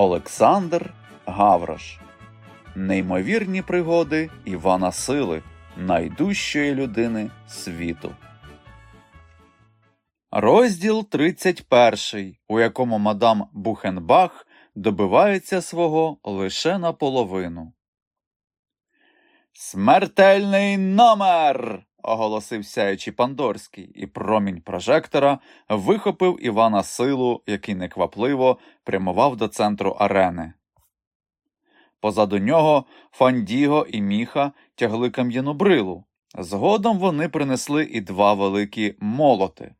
Олександр Гаврош. Неймовірні пригоди Івана Сили, найдужчої людини світу. Розділ 31, у якому мадам Бухенбах добивається свого лише наполовину. Смертельний номер. Оголосив сяючий Пандорський, і промінь прожектора вихопив Івана силу, який неквапливо прямував до центру арени. Позаду нього Фандіго і Міха тягли кам'яну брилу. Згодом вони принесли і два великі молоти.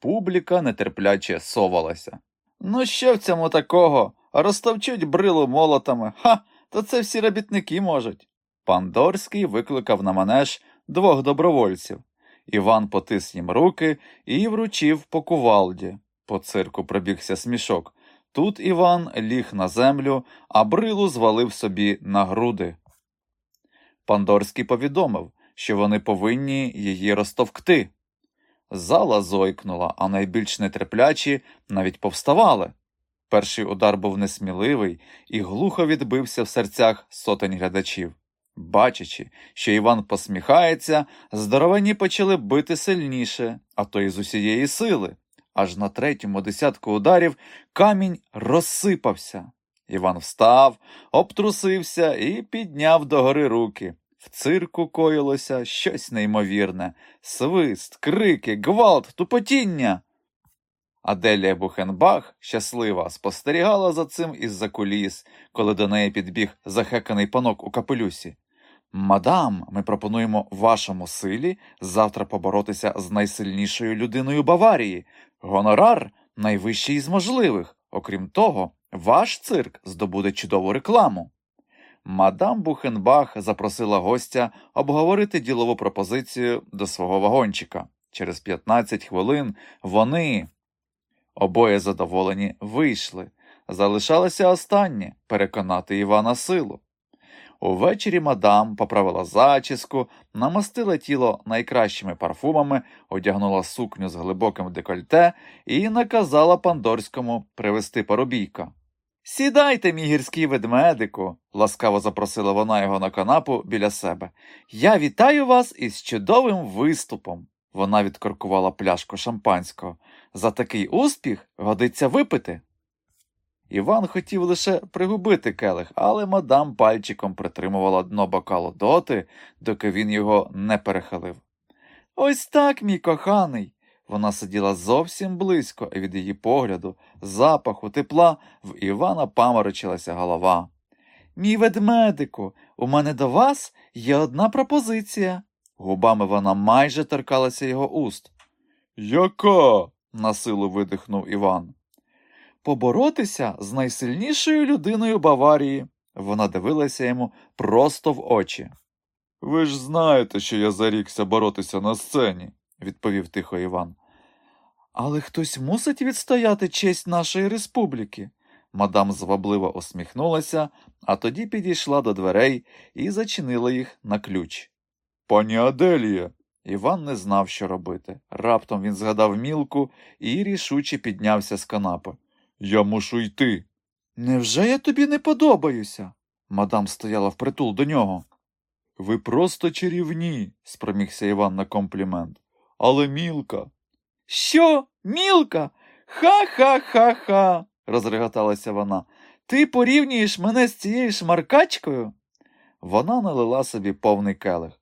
Публіка нетерпляче совалася. Ну, що в цьому такого? Розтовчуть брилу молотами. Ха, то це всі робітники можуть. Пандорський викликав на манеж двох добровольців. Іван потис їм руки і вручив по кувалді. По цирку пробігся смішок. Тут Іван ліг на землю, а брилу звалив собі на груди. Пандорський повідомив, що вони повинні її розтовкти. Зала зойкнула, а найбільш нетерплячі навіть повставали. Перший удар був несміливий і глухо відбився в серцях сотень глядачів. Бачачи, що Іван посміхається, здоровені почали бити сильніше, а то й з усієї сили. Аж на третьому десятку ударів камінь розсипався. Іван встав, обтрусився і підняв догори руки. В цирку коїлося щось неймовірне свист, крики, гвалт, тупотіння. Аделія Бухенбах, щаслива, спостерігала за цим із-за куліс, коли до неї підбіг захеканий панок у капелюсі. Мадам, ми пропонуємо вашому силі завтра поборотися з найсильнішою людиною Баварії. Гонорар найвищий з можливих. Окрім того, ваш цирк здобуде чудову рекламу. Мадам Бухенбах запросила гостя обговорити ділову пропозицію до свого вагончика. Через 15 хвилин вони, обоє задоволені, вийшли. Залишалося останнє переконати Івана силу. Увечері мадам поправила зачіску, намастила тіло найкращими парфумами, одягнула сукню з глибоким декольте і наказала Пандорському привезти парубійка. Сідайте, мій гірський ведмедику, ласкаво запросила вона його на канапу біля себе. Я вітаю вас із чудовим виступом. Вона відкоркувала пляшку шампанського. За такий успіх годиться випити. Іван хотів лише пригубити келих, але мадам пальчиком притримувала дно бокалу доти, доки він його не перехилив. Ось так, мій коханий. Вона сиділа зовсім близько, і від її погляду, запаху, тепла в Івана паморочилася голова. Мій ведмедику, у мене до вас є одна пропозиція. Губами вона майже торкалася його уст. Яка? насилу видихнув Іван поборотися з найсильнішою людиною Баварії. Вона дивилася йому просто в очі. Ви ж знаєте, що я зарікся боротися на сцені, відповів тихо Іван. Але хтось мусить відстояти честь нашої республіки. Мадам звабливо усміхнулася, а тоді підійшла до дверей і зачинила їх на ключ. Пані Аделія. Іван не знав, що робити. Раптом він згадав мілку і рішуче піднявся з канапи. Я мушу йти. Невже я тобі не подобаюся? Мадам стояла впритул до нього. Ви просто чарівні, спромігся Іван на комплімент. Але мілка. Що, мілка? Ха ха ха ха, розреготалася вона. Ти порівнюєш мене з цією шмаркачкою? Вона налила собі повний келих.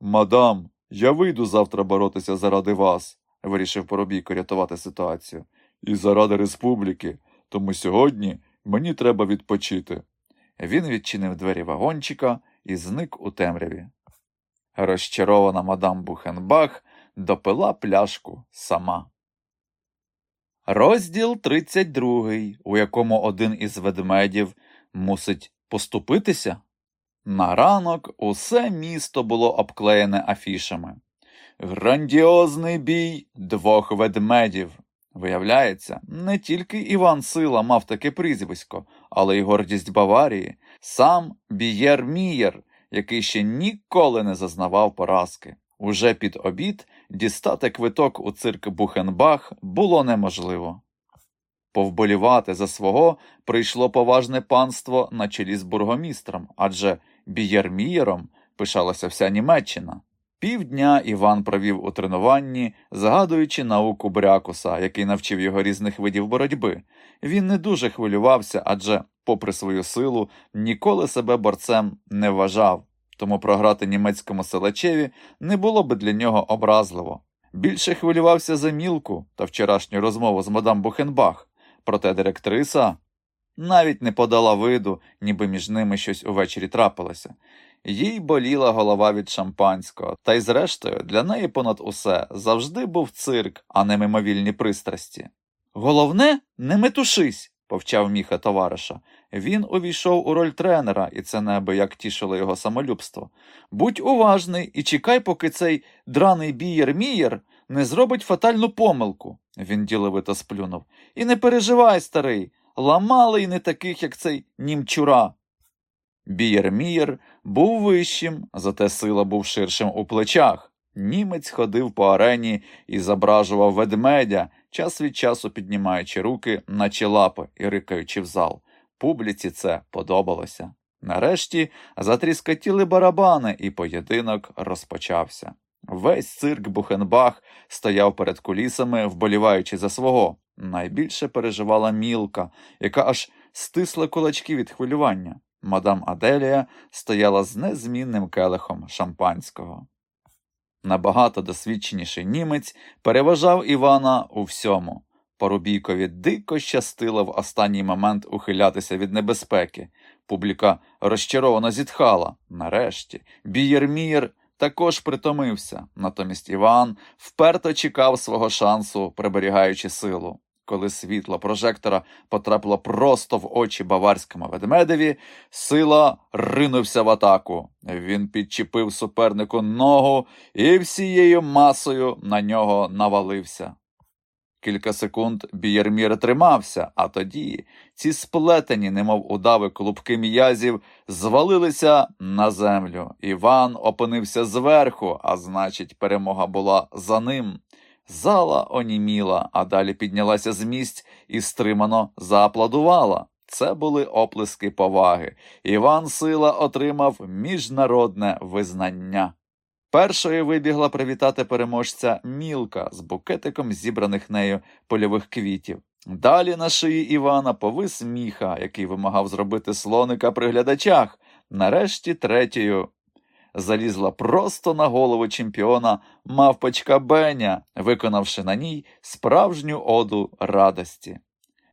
Мадам, я вийду завтра боротися заради вас, вирішив Поробійко рятувати ситуацію і заради республіки, тому сьогодні мені треба відпочити. Він відчинив двері вагончика і зник у темряві. Розчарована мадам Бухенбах допила пляшку сама. Розділ 32, у якому один із ведмедів мусить поступитися. На ранок усе місто було обклеєне афішами. Грандіозний бій двох ведмедів. Виявляється, не тільки Іван Сила мав таке прізвисько, але й гордість Баварії, сам Бієр Мієр, який ще ніколи не зазнавав поразки. Уже під обід дістати квиток у цирк Бухенбах було неможливо. Повболівати за свого прийшло поважне панство на чолі з бургомістром, адже бієрмієром пишалася вся Німеччина. Півдня Іван провів у тренуванні, згадуючи науку Брякуса, який навчив його різних видів боротьби. Він не дуже хвилювався, адже, попри свою силу, ніколи себе борцем не вважав, тому програти німецькому селачеві не було би для нього образливо. Більше хвилювався за мілку та вчорашню розмову з мадам Бухенбах, проте директриса навіть не подала виду, ніби між ними щось увечері трапилося. Їй боліла голова від шампанського, та й, зрештою, для неї понад усе завжди був цирк, а не мимовільні пристрасті. Головне, не метушись, повчав міха товариша. Він увійшов у роль тренера, і це неабияк тішило його самолюбство. Будь уважний і чекай, поки цей драний бієр-мієр не зробить фатальну помилку, він діловито сплюнув. І не переживай, старий, ламали й не таких, як цей німчура. Бієр-мієр був вищим, зате сила був ширшим у плечах. Німець ходив по арені і зображував ведмедя, час від часу піднімаючи руки, наче лапи і рикаючи в зал. Публіці це подобалося. Нарешті затріскотіли барабани, і поєдинок розпочався. Весь цирк Бухенбах стояв перед кулісами, вболіваючи за свого. Найбільше переживала мілка, яка аж стисла кулачки від хвилювання. Мадам Аделія стояла з незмінним келихом шампанського. Набагато досвідченіший німець переважав Івана у всьому. Порубійкові дико щастило в останній момент ухилятися від небезпеки. Публіка розчаровано зітхала. Нарешті Бієрмір також притомився, натомість Іван вперто чекав свого шансу, приберігаючи силу. Коли світло прожектора потрапило просто в очі баварському ведмедеві, сила ринувся в атаку. Він підчепив супернику ногу і всією масою на нього навалився. Кілька секунд Бієрмір тримався, а тоді ці сплетені, немов удави клубки м'язів, звалилися на землю. Іван опинився зверху, а значить, перемога була за ним. Зала оніміла, а далі піднялася з місць і стримано зааплодувала. Це були оплески поваги. Іван Сила отримав міжнародне визнання. Першою вибігла привітати переможця мілка з букетиком зібраних нею польових квітів. Далі на шиї Івана повис міха, який вимагав зробити слоника при глядачах. Нарешті третьою залізла просто на голову чемпіона мавпочка Беня, виконавши на ній справжню оду радості.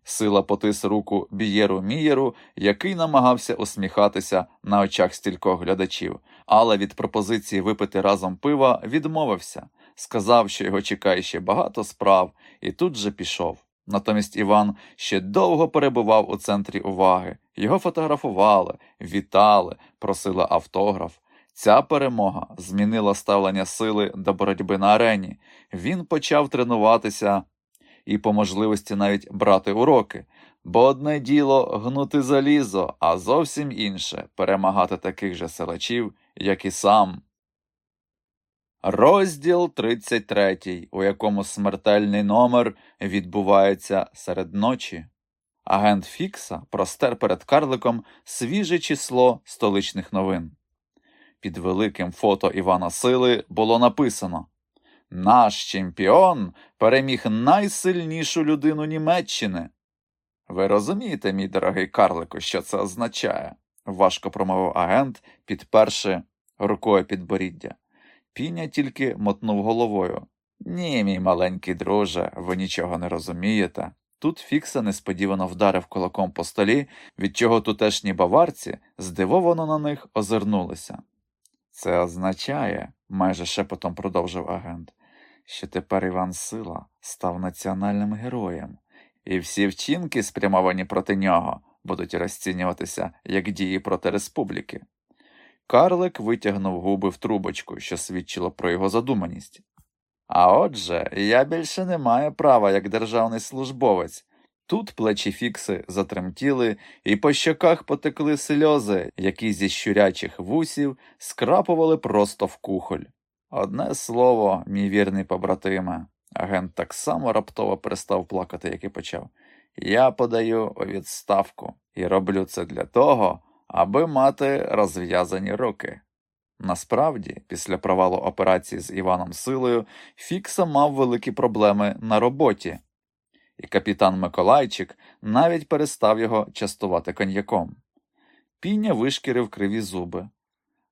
Сила потис руку Бієру Мієру, який намагався усміхатися на очах стількох глядачів, але від пропозиції випити разом пива відмовився, сказав, що його чекає ще багато справ, і тут же пішов. Натомість Іван ще довго перебував у центрі уваги, його фотографували, вітали, просили автограф. Ця перемога змінила ставлення сили до боротьби на арені. Він почав тренуватися і по можливості навіть брати уроки, бо одне діло гнути залізо, а зовсім інше перемагати таких же селачів, як і сам. Розділ 33, у якому смертельний номер відбувається серед ночі. Агент Фікса простер перед карликом свіже число столичних новин. Під великим фото Івана Сили було написано Наш чемпіон переміг найсильнішу людину Німеччини. Ви розумієте, мій дорогий карлику, що це означає? важко промовив агент, підперши рукою підборіддя. Піня тільки мотнув головою. Ні, мій маленький друже, ви нічого не розумієте. Тут Фікса несподівано вдарив кулаком по столі, від чого тутешні баварці здивовано на них озирнулися. Це означає, майже шепотом продовжив агент, що тепер Іван Сила став національним героєм, і всі вчинки, спрямовані проти нього, будуть розцінюватися як дії проти республіки. Карлик витягнув губи в трубочку, що свідчило про його задуманість. А отже, я більше не маю права як державний службовець. Тут плечі фікси затремтіли, і по щоках потекли сльози, які зі щурячих вусів скрапували просто в кухоль. Одне слово, мій вірний побратиме, агент так само раптово перестав плакати, як і почав. Я подаю відставку і роблю це для того, аби мати розв'язані руки. Насправді, після провалу операції з Іваном Силою, Фікса мав великі проблеми на роботі, і капітан Миколайчик навіть перестав його частувати коньяком. Піня вишкірив криві зуби.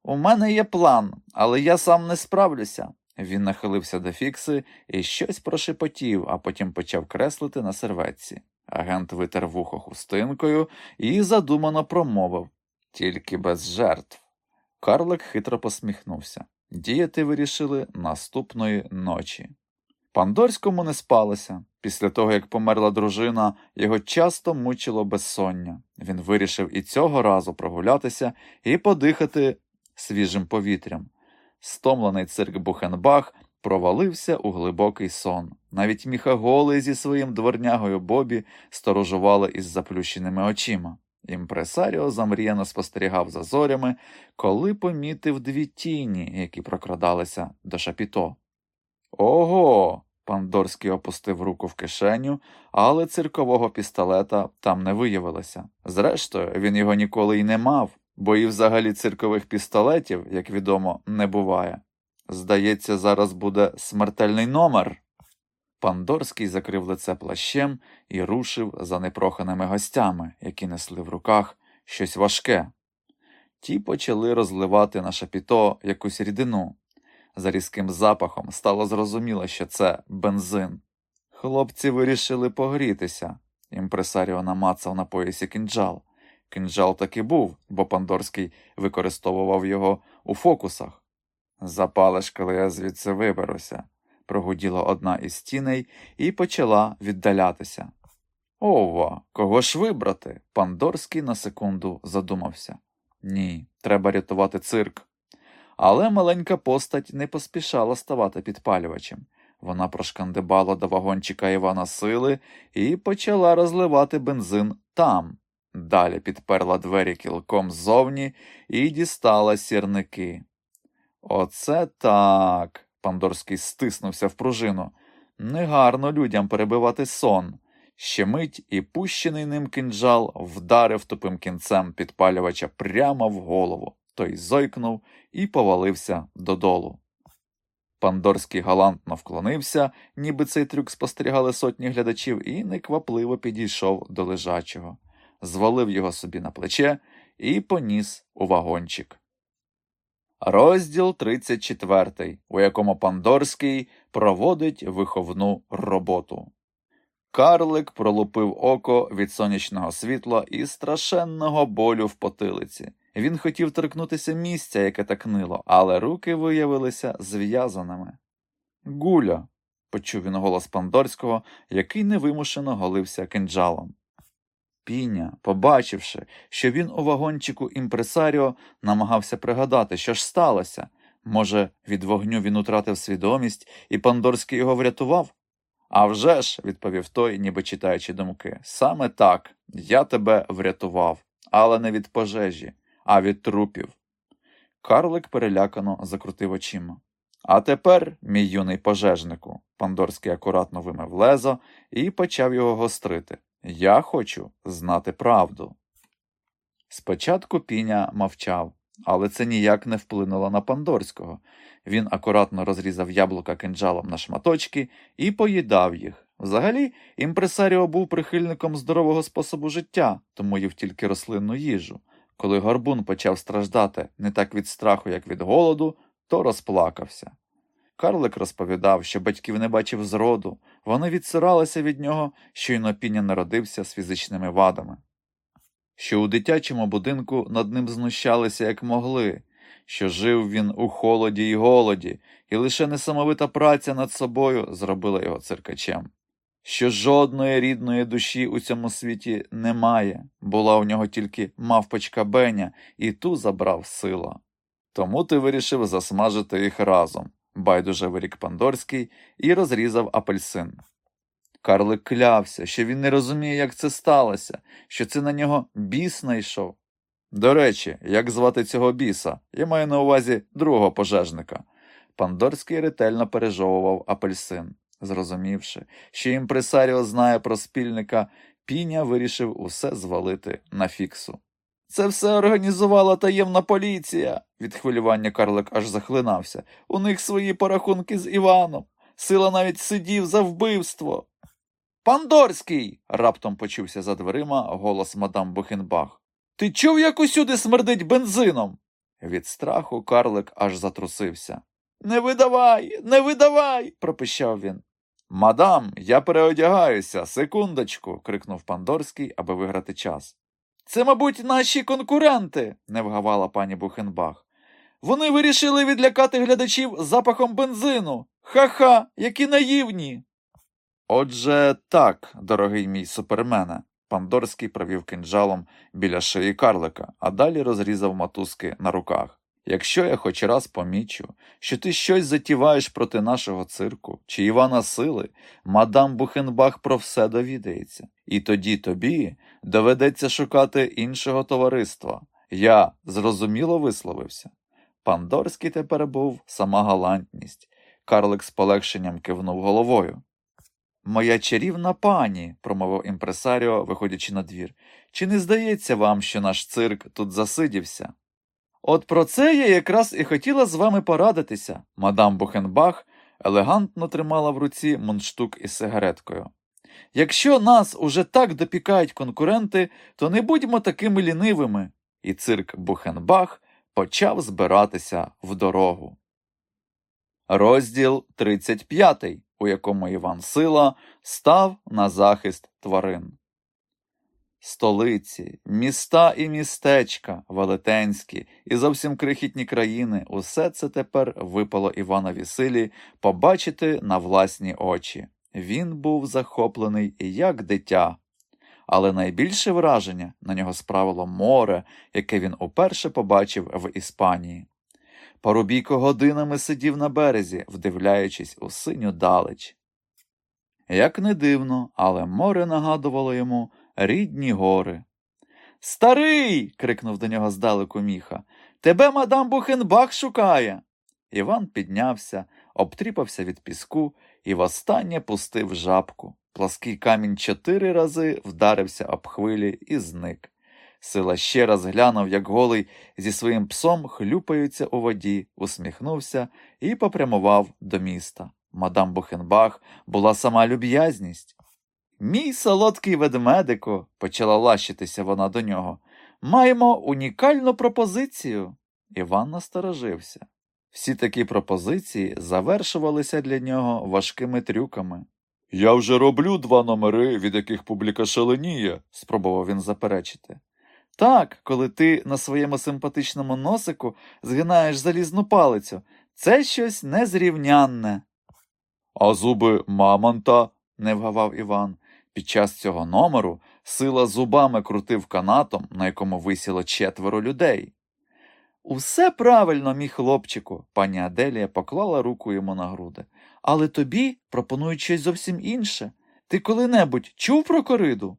У мене є план, але я сам не справлюся. Він нахилився до фікси і щось прошепотів, а потім почав креслити на серветці. Агент витер вухо хустинкою і задумано промовив тільки без жертв. Карлик хитро посміхнувся. Діяти вирішили наступної ночі. Пандорському не спалося. Після того, як померла дружина, його часто мучило безсоння. Він вирішив і цього разу прогулятися і подихати свіжим повітрям. Стомлений цирк Бухенбах провалився у глибокий сон. Навіть міхаголи зі своїм дворнягою Бобі сторожували із заплющеними очима. Імпресаріо замріяно спостерігав за зорями, коли помітив дві тіні, які прокрадалися до шапіто. Ого. Пандорський опустив руку в кишеню, але циркового пістолета там не виявилося. Зрештою, він його ніколи й не мав, бо і взагалі циркових пістолетів, як відомо, не буває. Здається, зараз буде смертельний номер. Пандорський закрив лице плащем і рушив за непроханими гостями, які несли в руках щось важке. Ті почали розливати на шапіто якусь рідину. За різким запахом стало зрозуміло, що це бензин. Хлопці вирішили погрітися. Імпресаріо намацав на поясі кінджал. Кінджал таки був, бо Пандорський використовував його у фокусах. Запалиш, коли я звідси виберуся, прогуділа одна із тіней і почала віддалятися. Ова, кого ж вибрати? Пандорський на секунду задумався. Ні, треба рятувати цирк. Але маленька постать не поспішала ставати підпалювачем. Вона прошкандибала до вагончика Івана Сили і почала розливати бензин там. Далі підперла двері кілком ззовні і дістала сірники. Оце так. Пандорський стиснувся в пружину. Негарно людям перебивати сон. Ще мить і пущений ним кинджал вдарив тупим кінцем підпалювача прямо в голову. Той зойкнув і повалився додолу. Пандорський галантно вклонився, ніби цей трюк спостерігали сотні глядачів, і неквапливо підійшов до лежачого, звалив його собі на плече і поніс у вагончик. Розділ 34, у якому Пандорський проводить виховну роботу. Карлик пролупив око від сонячного світла і страшенного болю в потилиці. Він хотів торкнутися місця, яке так нило, але руки виявилися зв'язаними. Гуля, почув він голос Пандорського, який невимушено голився кинджалом. Піня, побачивши, що він у вагончику імпресаріо, намагався пригадати, що ж сталося. Може, від вогню він утратив свідомість, і Пандорський його врятував? «А вже ж», – відповів той, ніби читаючи думки, саме так, я тебе врятував, але не від пожежі, а від трупів. Карлик перелякано закрутив очима. А тепер, мій юний пожежнику, Пандорський акуратно вимив лезо і почав його гострити. Я хочу знати правду. Спочатку піня мовчав, але це ніяк не вплинуло на Пандорського. Він акуратно розрізав яблука кинджалом на шматочки і поїдав їх. Взагалі, імпресаріо був прихильником здорового способу життя, тому їв тільки рослинну їжу. Коли горбун почав страждати не так від страху, як від голоду, то розплакався. Карлик розповідав, що батьків не бачив зроду, вони відсиралися від нього, щойно піня народився з фізичними вадами, що у дитячому будинку над ним знущалися як могли, що жив він у холоді й голоді, і лише несамовита праця над собою зробила його циркачем, що жодної рідної душі у цьому світі немає, була у нього тільки мавпочка Беня, і ту забрав сила. Тому ти вирішив засмажити їх разом байдуже вирік Пандорський і розрізав апельсин. Карлик клявся, що він не розуміє, як це сталося, що це на нього біс найшов. До речі, як звати цього біса, я маю на увазі другого пожежника. Пандорський ретельно пережовував апельсин. Зрозумівши, що імпресаріо знає про спільника, Піня вирішив усе звалити на фіксу. Це все організувала таємна поліція. Від хвилювання Карлик аж захлинався. У них свої порахунки з Іваном. Сила навіть сидів за вбивство. Пандорський. раптом почувся за дверима голос мадам Бухенбах. Ти чув, як усюди смердить бензином? Від страху Карлик аж затрусився. Не видавай, не видавай, пропищав він. Мадам, я переодягаюся, секундочку, крикнув Пандорський, аби виграти час. Це, мабуть, наші конкуренти, не вгавала пані Бухенбах. Вони вирішили відлякати глядачів запахом бензину. Ха-ха, які наївні. Отже, так, дорогий мій супермене, Пандорський провів кинджалом біля шиї карлика, а далі розрізав мотузки на руках. Якщо я хоч раз помічу, що ти щось затіваєш проти нашого цирку чи Івана Сили, мадам Бухенбах про все довідається, і тоді тобі доведеться шукати іншого товариства. Я зрозуміло висловився. Пандорський тепер був сама галантність. Карлик з полегшенням кивнув головою. Моя чарівна пані, промовив імпресаріо, виходячи на двір, чи не здається вам, що наш цирк тут засидівся? От про це я якраз і хотіла з вами порадитися. Мадам Бухенбах елегантно тримала в руці мундштук із сигареткою. Якщо нас уже так допікають конкуренти, то не будьмо такими лінивими. І цирк Бухенбах почав збиратися в дорогу. Розділ 35, у якому Іван Сила став на захист тварин. Столиці, міста і містечка, велетенські і зовсім крихітні країни усе це тепер випало Іванові силі побачити на власні очі. Він був захоплений як дитя. Але найбільше враження на нього справило море, яке він уперше побачив в Іспанії. Парубійко годинами сидів на березі, вдивляючись у синю далеч. Як не дивно, але море нагадувало йому рідні гори. Старий. крикнув до нього здалеку міха. Тебе мадам Бухенбах шукає. Іван піднявся, обтріпався від піску і востаннє пустив жабку. Плаский камінь чотири рази вдарився об хвилі і зник. Сила ще раз глянув, як голий зі своїм псом хлюпаються у воді, усміхнувся і попрямував до міста. Мадам Бухенбах була сама люб'язність. Мій солодкий ведмедику, почала лащитися вона до нього, маємо унікальну пропозицію. Іван насторожився. Всі такі пропозиції завершувалися для нього важкими трюками. Я вже роблю два номери, від яких публіка шаленіє, спробував він заперечити. Так, коли ти на своєму симпатичному носику згинаєш залізну палицю, це щось незрівнянне. А зуби мамонта, не вгавав Іван. Під час цього номеру сила зубами крутив канатом, на якому висіло четверо людей. Усе правильно, мій хлопчику, пані Аделія поклала руку йому на груди. Але тобі пропонують щось зовсім інше. Ти коли-небудь чув про кориду?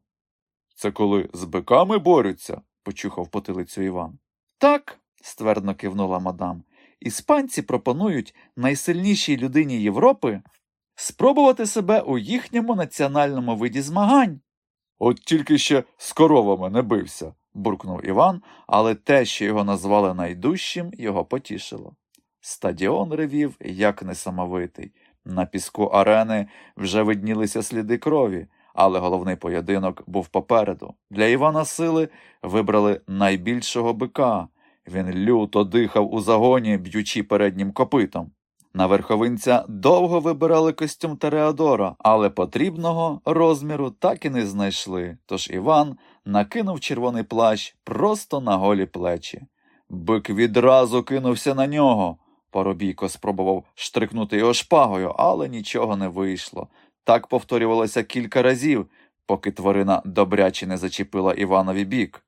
Це коли з биками борються, почухав потилицю Іван. Так, ствердно кивнула мадам. Іспанці пропонують найсильнішій людині Європи спробувати себе у їхньому національному виді змагань. От тільки ще з коровами не бився, буркнув Іван, але те, що його назвали найдужчим, його потішило. Стадіон ревів, як несамовитий. На піску арени вже виднілися сліди крові, але головний поєдинок був попереду. Для Івана Сили вибрали найбільшого бика. Він люто дихав у загоні, б'ючи переднім копитом. На верховинця довго вибирали костюм Тереадора, але потрібного розміру так і не знайшли, тож Іван накинув червоний плащ просто на голі плечі. Бик відразу кинувся на нього. Поробійко спробував штрикнути його шпагою, але нічого не вийшло. Так повторювалося кілька разів, поки тварина добряче не зачепила Іванові бік.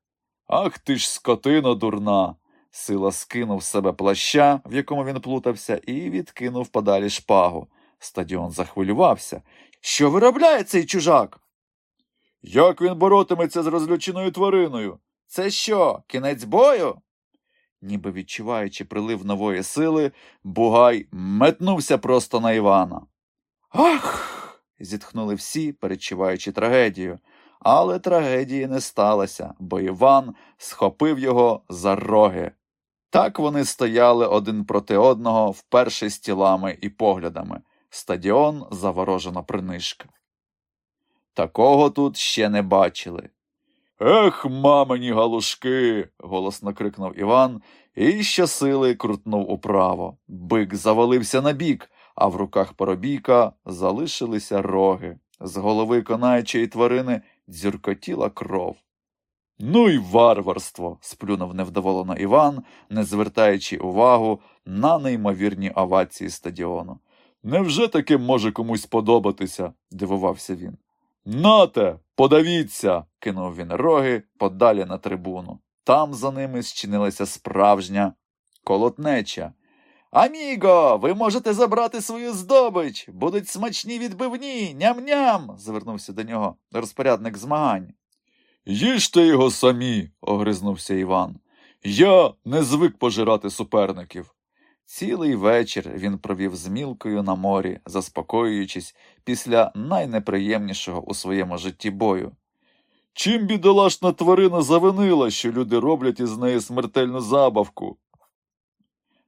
Ах ти ж скотина дурна! Сила скинув з себе плаща, в якому він плутався, і відкинув подалі шпагу. Стадіон захвилювався. Що виробляє цей чужак? Як він боротиметься з розлюченою твариною? Це що, кінець бою? Ніби відчуваючи прилив нової сили, Бугай метнувся просто на Івана. Ах. зітхнули всі, перечуваючи трагедію. Але трагедії не сталося, бо Іван схопив його за роги. Так вони стояли один проти одного вперше з тілами і поглядами. Стадіон заворожена принишка. Такого тут ще не бачили. Ех, мамині галушки. голосно крикнув Іван і щосили крутнув управо. Бик завалився на бік, а в руках поробійка залишилися роги. З голови конаючої тварини дзюркотіла кров. Ну й варварство. сплюнув невдоволено Іван, не звертаючи увагу на неймовірні овації стадіону. Невже таке може комусь подобатися? дивувався він. Нате, подавіться, кинув він роги подалі на трибуну. Там за ними зчинилася справжня колотнеча. Аміго, ви можете забрати свою здобич. Будуть смачні відбивні, ням-ням. звернувся до нього розпорядник змагань. Їжте його самі, огризнувся Іван. Я не звик пожирати суперників. Цілий вечір він провів з мілкою на морі, заспокоюючись після найнеприємнішого у своєму житті бою. Чим бідолашна тварина завинила, що люди роблять із неї смертельну забавку?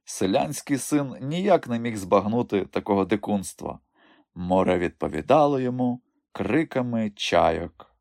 Селянський син ніяк не міг збагнути такого дикунства. Море відповідало йому криками чайок.